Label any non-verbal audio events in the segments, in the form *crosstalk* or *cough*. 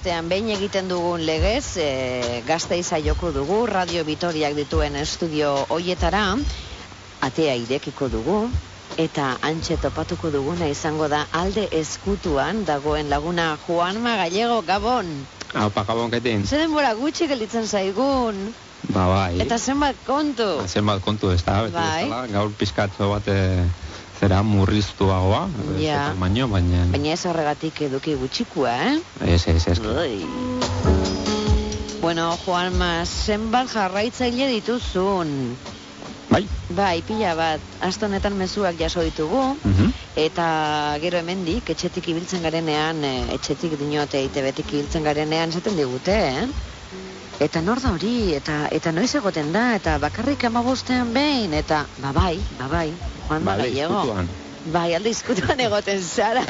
bostean behin egiten dugun legez, e, gazte joko dugu, Radio Vitoriak dituen estudio hoietara, atea irekiko dugu, eta antxe topatuko duguna izango da alde eskutuan dagoen laguna Juanma Gallego Gabon. Hau, pa, Gabon, ketin. Zer denbora gutxi gelditzen zaigun. Ba, bai. Eta zenbat kontu. Ba, zenbat kontu ez da, beti Bai. bezala, gaur pizkatzo bat e, zera murriztuagoa, Ja. baino, baina... Baina ez horregatik eduki gutxikua, eh? Ez, ez, ez. Bueno, Juanma, zenbat jarraitzaile dituzun. Bai. Bai, pila bat, aste honetan mezuak jaso ditugu, Mhm. eta gero hemendik etxetik ibiltzen garenean, e, etxetik dinote ITBtik ibiltzen garenean, esaten digute, eh? Eta nor da hori, eta eta noiz egoten da, eta bakarrik amabostean behin, eta ba bai, ba bai, Juan Ba, Gallego. Bai, alde izkutuan egoten zara.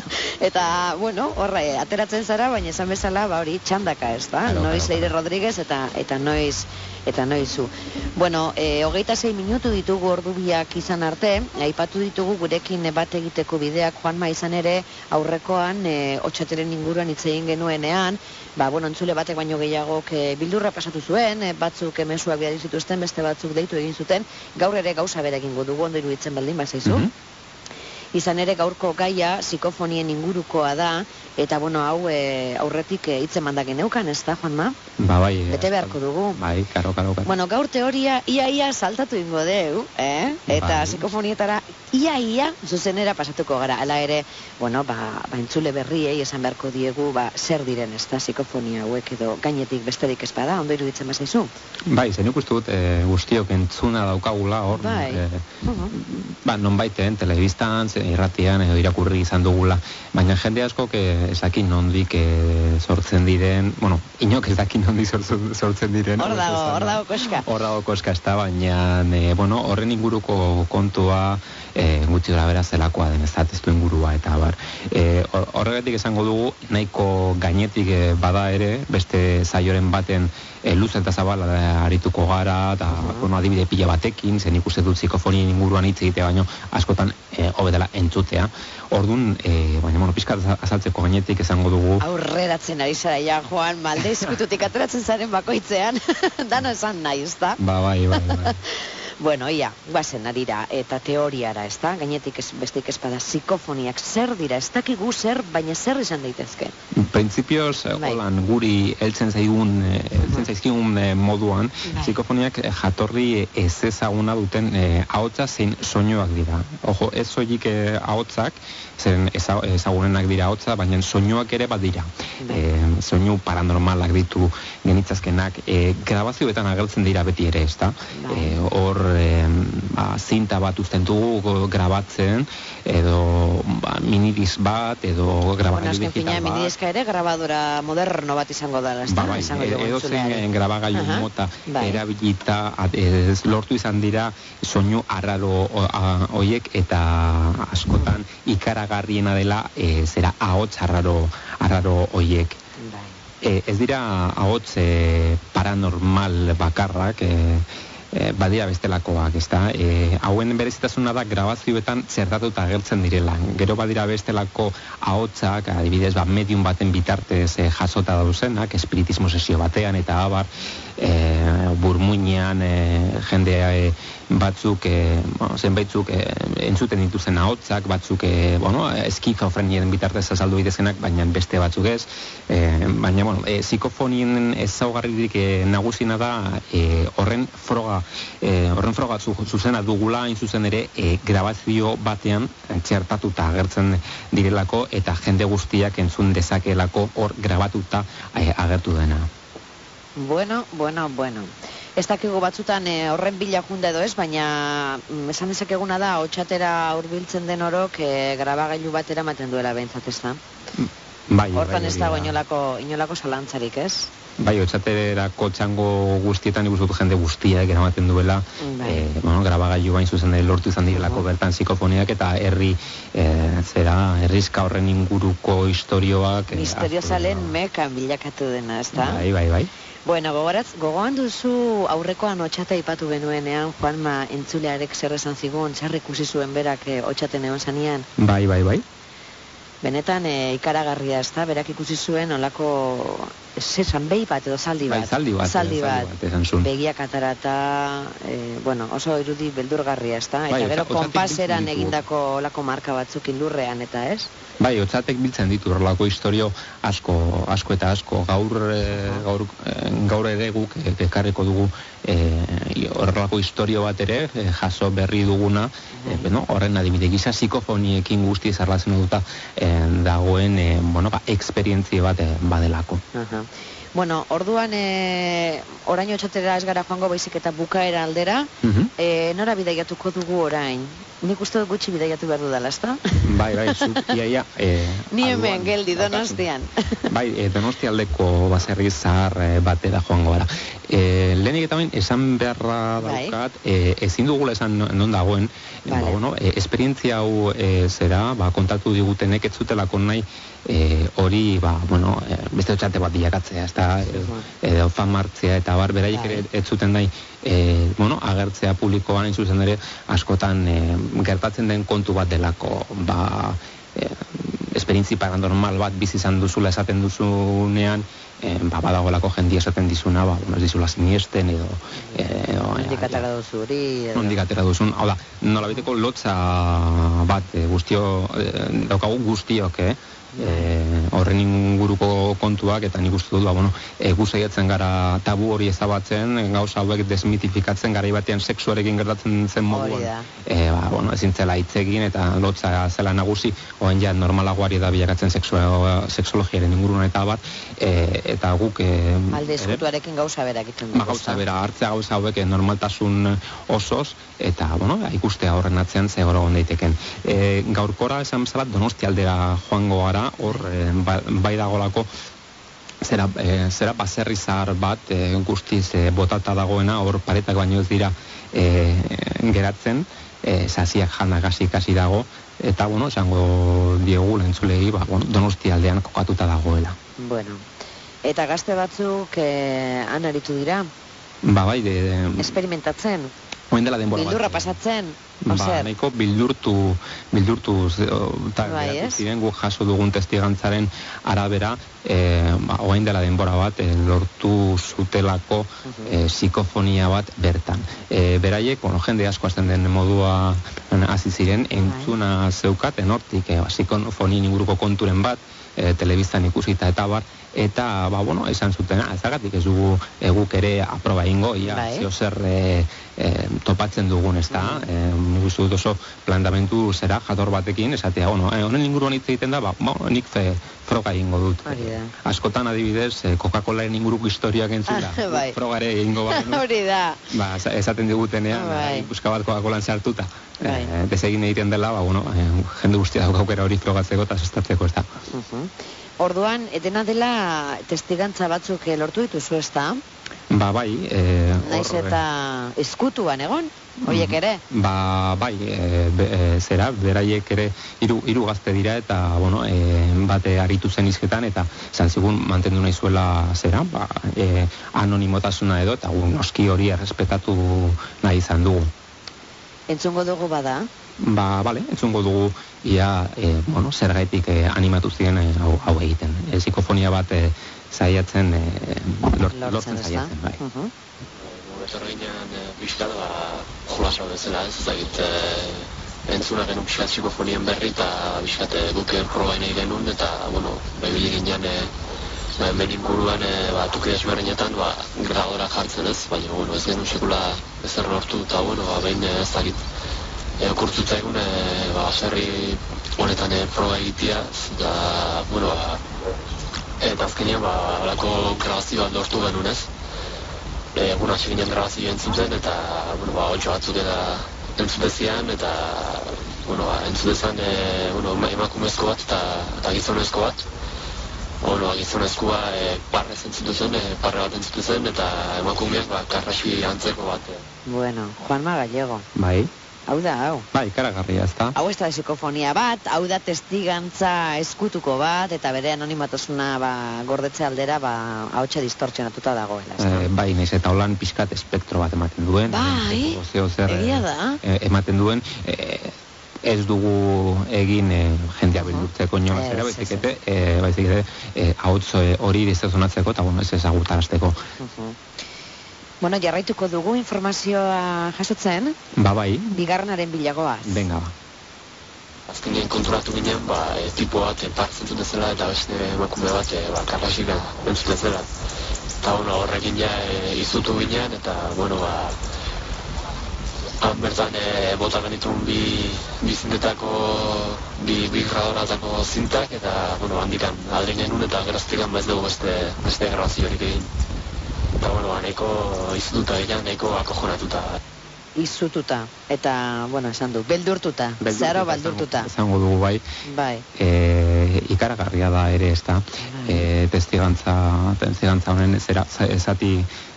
*laughs* Eta, bueno, horre, ateratzen zara, baina esan bezala, ba hori txandaka, ez da? Claro, noiz claro, Leire claro. Rodríguez eta eta noiz eta noiz zu. Bueno, e, hogeita zei minutu ditugu ordubiak izan arte, aipatu ditugu gurekin bat egiteko bideak Juanma izan ere aurrekoan e, otxateren inguruan hitz egin genuenean, ba, bueno, entzule batek baino gehiagok e, bildurra pasatu zuen, e, batzuk emesuak bidali zituzten, beste batzuk deitu egin zuten, gaur ere gauza bere egingo dugu ondo iruditzen baldin bazaizu. Mhm. Izan ere gaurko gaia psikofonien ingurukoa da, eta bueno, hau e, aurretik e, hitz emanda geneukan, ez da, Juanma? Ba, bai. e, Bete beharko dugu. Bai, karo, karo, karo. Bueno, gaur teoria ia-ia saltatu ingo deu, eh? Eta Bai. psikofonietara ia-ia zuzenera pasatuko gara. Hala ere, bueno, ba, ba entzule berriei esan beharko diegu, ba, zer diren ez da psikofonia hauek edo gainetik besterik ez bada, ondo iruditzen bazaizu. Bai, zen uste dut e, guztiok entzuna daukagula hor. Bai. e, Uh-huh. ba, nonbaiten, telebistan, ze- irratian edo irakurri izan dugula, baina jende asko que ez daki nondik e, sortzen diren, bueno, inok ez daki nondik sortzen, sortzen diren. Hor dago, hor dago koska. Hor dago koska ez da, baina, e, bueno, horren inguruko kontua e, gutxi gara bera zelakoa den, ez da, testu ingurua eta bar. E, hor- horregatik esango dugu, nahiko gainetik e, bada ere, beste zaioren baten e, luze eta zabala da arituko gara, eta, bueno, adibide pila batekin, zen ikuste dut psikofonien inguruan hitz egitea baino, askotan e, hobedela entzutea. Ordun, e, baina, bueno, pizkat azaltzeko gainetik esango dugu, Aurreratzen ari zara ja, Juan, malde izkututik *laughs* ateratzen zaren bakoitzean, *laughs* dano esan nahi, ez da? ba, bai, bai, bai. *laughs* Bueno, ia, guazen arira eta teoriara, ez da? Gainetik ez, besteik espada psikofoniak zer dira, ez dakigu zer, baina zer izan daitezke. Printzipioz, Bai. holan, guri heltzen zaigun, eh, heltzen zaizkigun eh, moduan, Bai. psikofoniak eh, jatorri ez ezaguna duten eh, ahotsa zein soinuak dira. Ojo, ez soilik eh, ahotsak, zen eza- ezagunenak dira ahotsa, baina soinuak ere badira. Bai. Eh, soinu paranormalak ditu genitzazkenak, eh, grabazioetan agertzen dira beti ere, ezta? Bai. Eh, hor, eh, ba, zinta bat uzten dugu grabatzen, edo ba, minidis bat, edo grabagailu digital bat. minideska ere grabadora moderno bat izango da, ez? Ba, bai, Izango e- edo entzuleari. grabagailu Aha, mota bai. erabilita ez, lortu izan dira soinu arraro hoiek eta askotan ikaragarriena dela e, zera ahots arraro arraro hoiek. Bai. E, ez dira ahots e, paranormal bakarrak e, e, badira bestelakoak, ezta? E, hauen berezitasuna da grabazioetan zertatuta agertzen direla. Gero badira bestelako ahotsak, adibidez, ba, medium baten bitartez e, jasota dauzenak, espiritismo sesio batean eta abar, e, burmuinean e, jendea e, batzuk e, bueno, zenbaitzuk e, entzuten dituzten ahotsak, batzuk e, bueno, eskizofreniaren bitartez azaldu daitezenak, baina beste batzuk ez. E, baina bueno, e, psikofonien ezaugarririk e, nagusiena da e, horren froga e, horren froga zu, zuzena dugula zuzen ere e, grabazio batean txertatuta agertzen direlako eta jende guztiak entzun dezakeelako hor grabatuta e, agertu dena. Bueno, bueno, bueno. Ez dakigu batzutan eh, horren bila junda edo ez, baina mm, esan dezakeguna da, hotxatera hurbiltzen den orok eh, grabagailu batera ematen duela behintzat ez da. Bai, Hortan bai, ez dago da. inolako, inolako zalantzarik, ez? Bai, otxaterako txango guztietan dut jende guztiak eramaten duela Bai. e, bueno, grabagailu bain zuzen lortu izan direlako bertan psikofoniak eta herri e, zera, herrizka horren inguruko istorioak e, Misteriosalen asko- mekan bilakatu dena, ez da? Bai, bai, bai. Bueno, gogoratz, gogoan duzu aurrekoan otxata ipatu genuenean, Juanma entzulearek zer esan zigun, zer ikusi zuen berak eh, otxaten egon zanean. Bai, bai, bai. Benetan e, ikaragarria ez da, berak ikusi zuen olako zesan behi bat edo zaldi Bai, bat. zaldi bat, zaldi bat. bat, esan zuen. Begiak atarata, e, bueno, oso irudi beldurgarria ez da. Eta Bai, gero otza- otzatik konpaseran egindako olako marka batzuk lurrean eta ez? Bai, otzatek biltzen ditu horrelako historio asko, asko eta asko. Gaur, e, gaur, e, gaur ere guk e, ekarriko dugu e, horrelako historio bat ere, jaso berri duguna, e, beno, horren adibide gisa psikofoniekin guzti zarlazen duta e, dagoen, e, bueno, ba, eksperientzia bat badelako. Aha. Bueno, orduan e, oraino txatera ez gara joango baizik eta bukaera aldera, Mhm. e, nora bidaiatuko dugu orain? Nik uste dut gutxi bidaiatu behar dudala, ezta? Bai, bai, zu, *laughs* iaia... E, Ni hemen geldi donostian. *laughs* Bai, e, donostialdeko baserri zahar e, batera joango gara. E, lehenik eta bain, esan beharra Bai. daukat, e, ezin dugula esan no- non dagoen, e, Vale. ba, bueno, e, esperientzia hau e, zera, ba, kontatu digutenek ez zutelako nahi, e, hori, ba, bueno, e, beste txate bat bilakatzea, ez da, e, edo fan martzea, eta bar, beraiek Bai. ere ez zuten nahi, e, bueno, agertzea publikoan, zuzen ere, askotan e, gertatzen den kontu bat delako, ba, e, esperientzi paranormal bat bizi izan duzula esaten duzunean, e, ba, badagolako jendia esaten dizuna, ba, bueno, ez dizula siniesten edo... E, o, Nondik atara duzu hori. edo- nondik atera duzun, hau da, nolabiteko lotza bat e, guztio, e, daukagu guztiok, eh? E, horren inguruko kontuak eta nik uste dut, ba, bueno, e, gara tabu hori ezabatzen, gauza hauek desmitifikatzen garai batean sexuarekin gertatzen zen moduan. E, ba, bueno, ezin zela hitz egin eta lotza zela nagusi, oen ja normalagoari da bilakatzen sexua, sexologiaren inguruan eta bat, e, eta guk... E, Alde eskutuarekin gauza bera egiten Ba, dugu. gauza bera, hartzea gauza hauek eh, normaltasun osoz, eta, bueno, ikustea horren atzean ze gora daiteken. E, gaurkora esan bezala donosti aldera joango gara, hor, e, ba, bai dagolako, zera, e, zera baserri zahar bat, e, guztiz e, botata dagoena, hor paretak baino ez dira e, geratzen, e, sasiak jana gasi kasi dago, eta, bueno, esango diegu lentzulegi, ba, bueno, donosti aldean kokatuta dagoela. Bueno. Eta gazte batzuk han aritu dira, Ba, bai, de, de, experimentatzen, oin dela denbora bildurra pasatzen, Ba, nahiko bildurtu, bildurtu ze- o, ta, Bai, ziren guk jaso dugun testigantzaren arabera, e, ba, oain dela denbora bat, e, lortu zutelako e, psikofonia bat bertan. E, beraiek, bueno, jende asko hasten den modua hasi ziren, Bai. entzuna zeukaten hortik, e, psikofonien inguruko konturen bat, e, telebistan ikusita eta bar, eta, ba, bueno, esan zuten, ah, ezagatik ez dugu e, guk ere aproba ingo, ia, Bai. zeo zer e, e, topatzen dugun, ez da, e, nik uste dut oso plantamentu zera jator batekin, esatea, bueno, e, honen inguruan hitz egiten da, ba, ba, nik fe, froga ingo dut. Hori da. Askotan adibidez, e, Coca-Colaren inguruko historiak entzula, *laughs* Ah, bai. frogare ingo bagenu, *laughs* hori da. ba, esa- esaten digutenean, Bai. bai. buska bat Coca-Colan sartuta, Bai. e, desegin egiten dela, ba, bueno, e, jende guztia dauka aukera hori frogatzeko eta sustatzeko, ez da. Mhm. Orduan, dena dela testigantza batzuk eh, lortu dituzu ez da? Ba, bai, e, Naiz eta eskutuan egon, hoiek ere? Ba, bai, e, be, e, zera, beraiek ere hiru hiru gazte dira eta, bueno, e, bate aritu zen izketan eta zan zigun mantendu nahi zuela zera, ba, e, anonimotasuna edo eta gu noski hori errespetatu nahi izan dugu. Entzungo dugu bada? Ba, bale, entzungo dugu ia, e, bueno, zergaitik e, animatu ziren e, hau, hau egiten. E, psikofonia bat e, zaiatzen, e, lort, lortzen da? zaiatzen, bai. Mhm. Etorri ginean e, pixkat, ba, jolasa bezala ez, ezagit, e, entzuna genuen pixkat psikofonien berri eta pixkat e, guk proba nahi genuen eta, bueno, behibili ginean e, ba, hemen inguruan e, ba, tuki desberdinetan ba, gradora jartzen ez, baina, bueno, ez genuen sekula ezer lortu eta, bueno, ba, behin e, ezagit, e, okurtzuta egun, e, ba, zerri honetan e, proba egitea, eta, bueno, ba, eta azkenean, ba, alako grabazio bat lortu genuen ez, egun hasi ginen grabazio entzuten eta bueno, ba, otxo batzuk eta entzutezian eta bueno, ba, entzutezan e, bueno, ema- emakumezko bat eta, eta gizonezko bat bueno, gizonezkoa e, parrez entzutu zen, e, parre bat entzutu zen eta emakumeak ba, karraxi antzeko bat e, Bueno, Juanma Gallego. Bai, Hau da, hau. bai, karagarria, ez da? Hau ez da psikofonia bat, hau da testigantza eskutuko bat, eta bere anonimatasuna ba, gordetze aldera ba, hautsa distortzionatuta dagoela. ez da? Eh, bai, naiz eta holan pixkat espektro bat ematen duen. Bai, Eh, egia da. eh, ematen duen, eh, ez dugu egin e, jendea bildurtzeko inolaz Ez, ere, ez, baizik ez. ete, e, baizik ere, e, e, hori distezonatzeko eta bueno, ez ezagutarazteko. Bueno, jarraituko dugu informazioa jasotzen, Ba bai, bigarrenaren bilagoaz. venga ba. Azkenean konturatu ginen, ba, e, tipo bat e, partzen zuten zela eta beste emakume bat e, ba, karrasika entzuten zela. Eta bueno, horrekin ja e, izutu ginen eta, bueno, ba, han bertan e, bota genituen bi, bi zintetako, bi, bi gradoratako zintak eta, bueno, handikan aldrin genuen eta geraztikan ba ez dugu beste, beste grabaziorik egin. Eta, bueno, ba, nahiko izututa ginen, nahiko akojonatuta. Izututa, eta, bueno, esan du, beldurtuta, zeharo baldurtuta. Esango dugu bai, Bai, e, ikaragarria da ere ez da, Bai. e, testigantza, testigantza honen zera, za-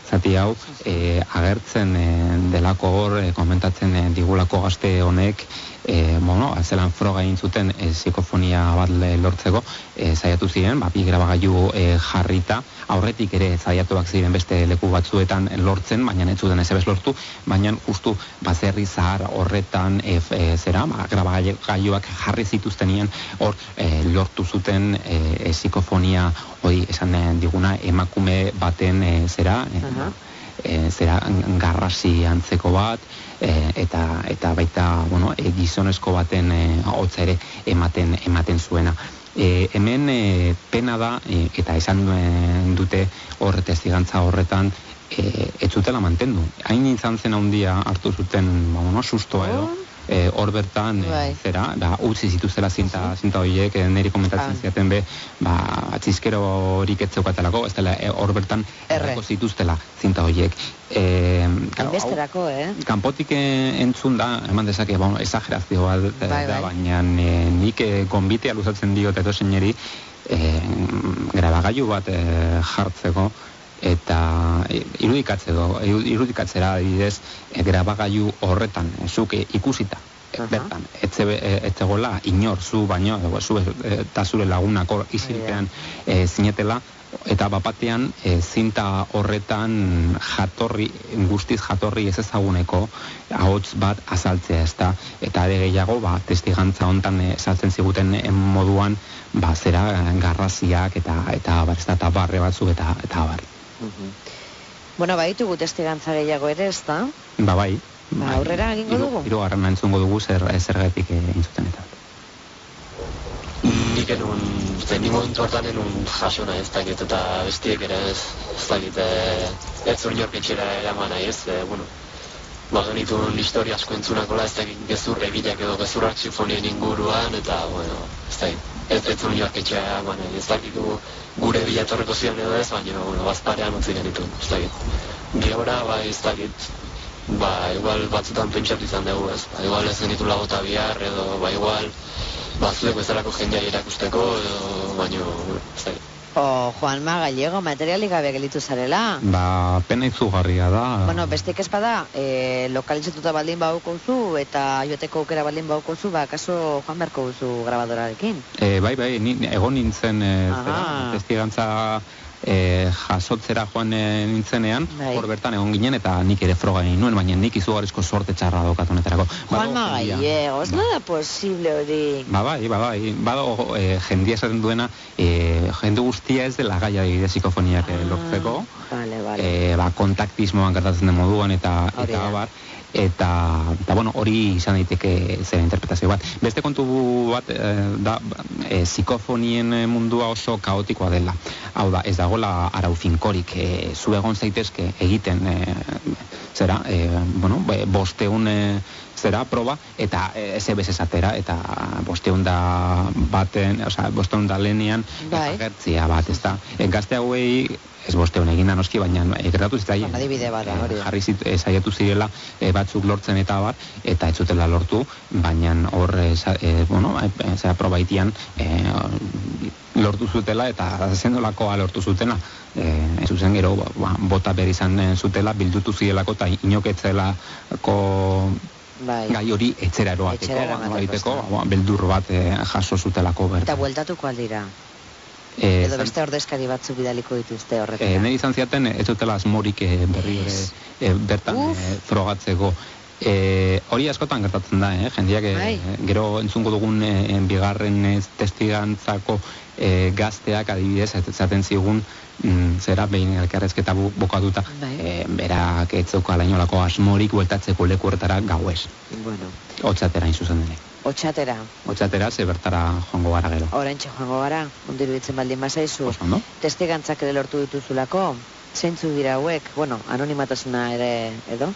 zati, hau e, agertzen e, delako hor e, komentatzen e, digulako gazte honek e, bueno, zelan froga egin zuten e, psikofonia bat lortzeko e, saiatu ziren, ba, bi grabagailu e, jarrita aurretik ere saiatuak ziren beste leku batzuetan lortzen, baina ez zuten ez lortu, baina justu baserri zahar horretan e, e, zera, ba, grabagailuak jarri zituztenien hor e, lortu zuten e, e, psikofonia hori esan diguna emakume baten e, zera e, Aha. E, zera garrasi antzeko bat e, eta eta baita bueno, e, gizonezko baten e, ere ematen ematen zuena. E, hemen e, pena da e, eta esan dute hor testigantza horretan e, ez zutela mantendu. Hain izan zen handia hartu zuten ba, bueno, sustoa edo Oh. E, hor bertan e, Bai. zera, da, utzi zituztela zinta, zinta horiek, e, niri komentatzen Ah. ziaten be, ba, txizkero horik ez zeukatelako, ez dela, e, hor bertan Erre. erreko zituztela zinta horiek. E, claro, hau- Hainbesterako, eh? kanpotik eh, entzun da, eman dezake, bueno, exagerazio bat eh, Bai, da, bai. baina eh, nik eh, gonbitea luzatzen diot edo zeineri eh, grabagailu bat eh, jartzeko eta eh, irudikatzeko, iru- irudikatzera adibidez eh, grabagailu horretan eh, zuk eh, ikusita Aha. bertan, etze, etzegola inor zu baino, edo, zu eta zure lagunak hor isilpean eh, zinetela, eta bapatean e, zinta horretan jatorri, guztiz jatorri ez ezaguneko ahots bat azaltzea ezta eta ere gehiago ba, testigantza hontan e, saltzen ziguten e, moduan ba, zera garraziak eta eta bar, ezta, eta barre batzuk eta eta bar. Mhm. Bueno, baitugu testigantza gehiago ere, ez da? Ba bai. Ba, bai. aurrera egingo Hiru- dugu? Hirugarrena entzungo dugu zer zergatik e, entzuten eta. Nik enun, zen ni momentu hartan enun jaso nahi ez dakit, eta bestiek ere ez, ez dakit, e, ez zuen jork etxera eraman nahi ez, e, bueno, ba genituen historia asko entzunakola ez dakit gezurre bilak edo gezurrak sinfonien inguruan, eta, bueno, ez dakit, ez jork etxera eraman nahi, ez dakit gure bilatorreko ziren edo ez, baina, bueno, bazparean utzi genituen, ez dakit. Gehora, ba, ez dakit, ba, igual batzutan pentsatu izan dugu, ez, ba, igual ez genitula bota bihar, edo, ba, igual, ba, zuek bezalako jendea irakusteko, edo, bueno, ez dakit. O, Juanma Gallego, materialik gabe gelitu zarela. Ba, pena izugarria da. Bueno, bestek ez bada, e, lokalizatuta baldin baukozu eta joateko aukera baldin baukozu, ba, kaso joan beharko duzu grabadorarekin. E, bai, bai, ni, egon nintzen e, Aha. zera, testigantza e, jasotzera joan nintzenean, Bai. hor bertan egon ginen eta nik ere froga egin nuen, baina nik izugarrizko sorte txarra daukat honetarako. Gallego, ez ba, nada posible hori. Ba bai, ba bai, badago e, jendia esaten duena, e, jende guztia ez dela gaia de psikofoniak e, lortzeko, Vale, vale. e, ba, kontaktismoan gertatzen den moduan eta Hori eta da. Eta, eta bueno, hori izan daiteke zera interpretazio bat. Beste kontu bat eh, da e, psikofonien eh, mundua oso kaotikoa dela. Hau da, ez dagola arau finkorik, e, zu egon zaitezke egiten e, zera, e, bueno, be, bosteun e, zera proba eta e, ez esatera eta bosteun da baten, osea, bosteun da lehenean Bai. agertzia bat, ez da. E, gazte hauei ez bosteun eginda noski, baina e, gertatu zitzaien. Bueno, adibide bat Eh, hori jarri zit, eh, saiatu zirela eh, batzuk lortzen eta bar, eta ez zutela lortu, baina hor, sa- eh, bueno, eh, zera probaitian eh, lortu zutela eta zendolakoa lortu zutena. Ez zuzen gero, ba, ba, bota behar izan eh, zutela, bildutu zirelako eta inoketzelako Bai. gai hori etxera eroateko, ezta. ba, beldur bat eh, jaso zutelako Eta bertan. bueltatuko aldira. Eh, Edo beste ordezkari batzuk bidaliko dituzte E, horretara. nire izan ziaten ez dutela asmorik e, berri ere Ez. e, bertan Uf. e, frogatzeko E, hori askotan gertatzen da, eh? jendeak e, gero entzungo dugun e, bigarren ez testigantzako e, gazteak adibidez, ez zaten zigun mm, zera behin elkarrezketa bu, bukatuta Bai. e, berak ez zeukala inolako asmorik bueltatzeko leku horretara gauez, Bueno, hotzatera hain zuzen denek. otxatera, Hotzatera ze bertara joango gara gero. oraintxe joango gara, ondiru ditzen baldin bazaizu. Oso? Testigantzak ere lortu dituzulako, zeintzu dira hauek, bueno, anonimatasuna ere, edo?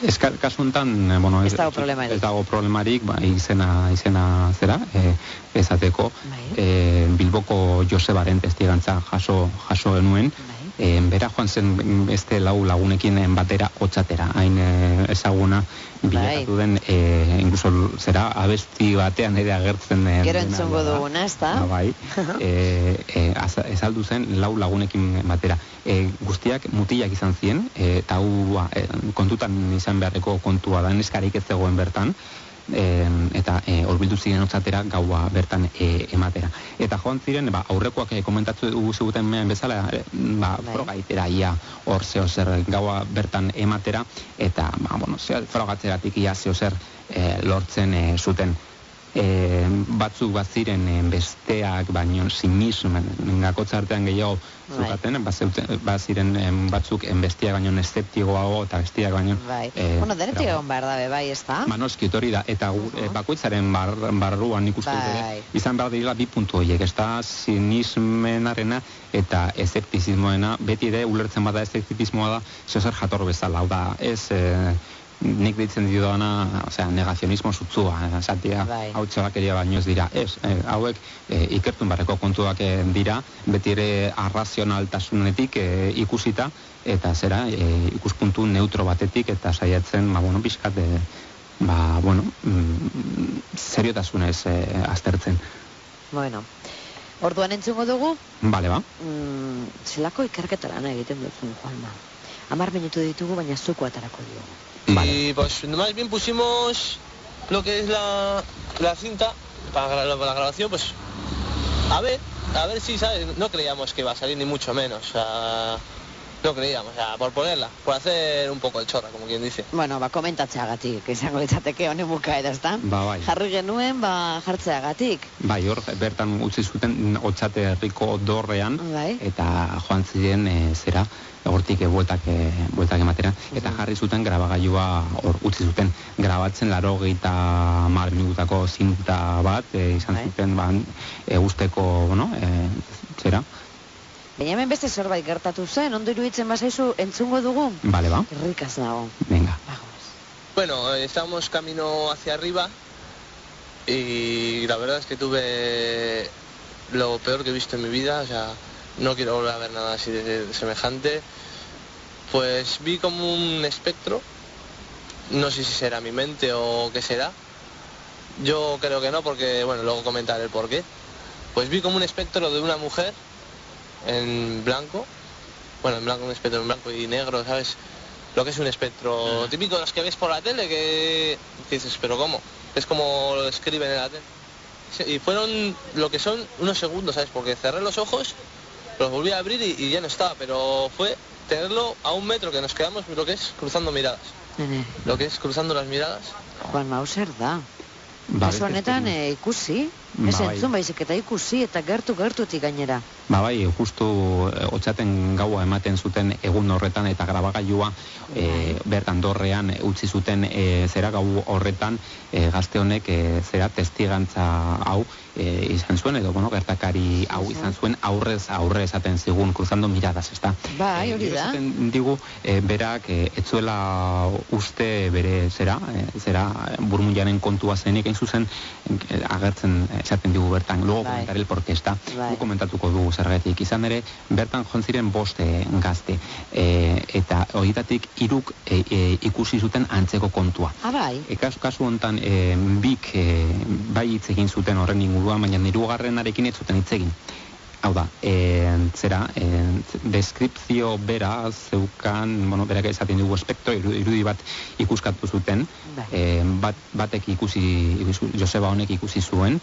Ez ka- kasu honetan, eh, bueno, Ez dago problemarik. Ez dago problemarik, ba, izena, izena zera, e, ezateko, Bai. e, Bilboko Josebaren testigantza jaso, jaso genuen, Bai. E, bera joan zen beste lau lagunekin eh, batera hotzatera, hain e, ezaguna bilakatu den, e, incluso zera abesti batean ere agertzen e, Gero da. duguna, ezta? Ah, bai, e, e, ezaldu zen lau lagunekin batera. E, guztiak mutilak izan ziren, eta hau ba, kontutan izan beharreko kontua da, neskarik ez zegoen bertan, e, eta e, horbildu ziren otzatera gaua bertan e, ematera. Eta joan ziren, ba, aurrekoak e, komentatu ziguten mehan bezala, e, ba, Bai. frogaitera ia hor zeo zer gaua bertan ematera, eta ba, bueno, zeo, frogatzeratik ia zeo zer e, lortzen e, zuten e, batzuk baziren e, besteak baino sinismen gakotza artean gehiago Bai. zukaten bazeuten baziren batzuk en bestiak baino eszeptikoago eta bestiak baino Bai. eh, bueno, denetik egon behar dabe, bai, ezta? Ba, noski, hori da, eta gu, Uhu. e, bakoitzaren bar, barruan nik uste Bai. izan behar dira bi puntu horiek, ez da sinismenarena eta eszeptizismoena, beti ere ulertzen bada eszeptizismoa da, zeozer jator bezala, hau da, ez e, nik ditzen didana, osea, negazionismo zutzua, eh, esatia, Bai. hau txabakeria baino ez dira, ez, e, hauek e, ikertun barreko kontuak e, dira, beti ere arrazionaltasunetik e, ikusita, eta zera, e, ikuspuntu neutro batetik, eta saiatzen, ba, bueno, pixkat, e, ba, bueno, mm, seriotasunez e, aztertzen. Bueno, orduan entzungo dugu, Bale, ba? mm, zelako ikerketa lana egiten duzun, Juanma. Amar minutu ditugu, baina zuko atarako diogu. Vale. Y pues más bien pusimos lo que es la, la cinta para, la grabación, pues a ver, a ver si, ¿sabes? No creíamos que iba a salir ni mucho menos, o sea, no creíamos, o sea, por ponerla, por hacer un poco el chorra, como quien dice. Bueno, ba, komentatzeagatik, izango litzateke honen bukaera, ezta? Ba, bai. Jarri genuen, ba, jartzeagatik. Bai, hor, bertan utzi zuten otzate herriko dorrean, Bai. eta joan ziren e, zera, hortik e, bueltak, e, bueltak ematera, eta Mhm. jarri zuten grabagailua hor utzi zuten grabatzen laro gehieta mar minutako zinta bat, e, izan Bai. zuten ban, e, usteko, bueno, e, zera, Baina hemen beste zerbait gertatu zen, ondo iruditzen bazaizu entzungo dugu? bale ba, Irrikaz dago. venga. Bagoaz. Bueno, estábamos camino hacia arriba y la verdad es que tuve lo peor que he visto en mi vida, o sea, no quiero volver a ver nada así de, de semejante. Pues vi como un espectro, no sé si será mi mente o qué será. Yo creo que no, porque, bueno, luego comentaré el por qué. Pues vi como un espectro de una mujer en blanco, bueno, en blanco, un espectro en blanco y negro, ¿sabes? Lo que es un espectro típico de los que ves por la tele, que, que dices, pero ¿cómo? Es como lo describen en la tele. Y fueron lo que son unos segundos, ¿sabes? Porque cerré los ojos, los volví a abrir y, y ya no estaba, pero fue tenerlo a un metro que nos quedamos, lo que es cruzando miradas. Lo que es cruzando las miradas. Juan Mauser da. Ba, honetan ikusi, ez bai. entzun baizik eta ikusi eta gertu gertutik gainera. Ba bai, justu eh, otsaten gaua ematen zuten egun horretan eta grabagailua e, bertan dorrean eh, utzi zuten e, zera gau horretan e, gazte honek e, zera testigantza hau e, izan zuen edo bueno, gertakari hau Mhm. izan zuen aurrez aurre esaten zigun cruzando miradas, ezta? Bai, Eh, hori da. esaten digu e, berak e, etzuela uste bere zera, e, zera burmuinaren kontua zenik hain zuzen e, agertzen esaten digu bertan, luego Bai. comentar el porqué, ezta? Bai. Komentatuko dugu zergatik. Izan ere, bertan joan ziren boste gazte. E, eta horietatik hiruk e, e, ikusi zuten antzeko kontua. Ah, bai. E, kasu, kasu honetan, e, bik e, bai hitz egin zuten horren inguruan, baina hirugarrenarekin ez zuten hitz egin. Hau da, e, zera, e, deskripzio bera zeukan, bueno, berak esaten dugu espektro, iru- irudi bat ikuskatu zuten, e, bat, batek ikusi, Joseba honek ikusi zuen,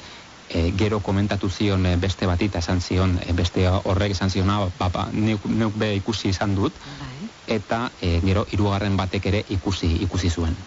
e, gero komentatu zion e, beste batita esan zion, e, beste horrek esan zion, "Ah, ba, ba, neuk, neuk be ikusi izan dut, Bai. eta e, gero hirugarren batek ere ikusi ikusi zuen.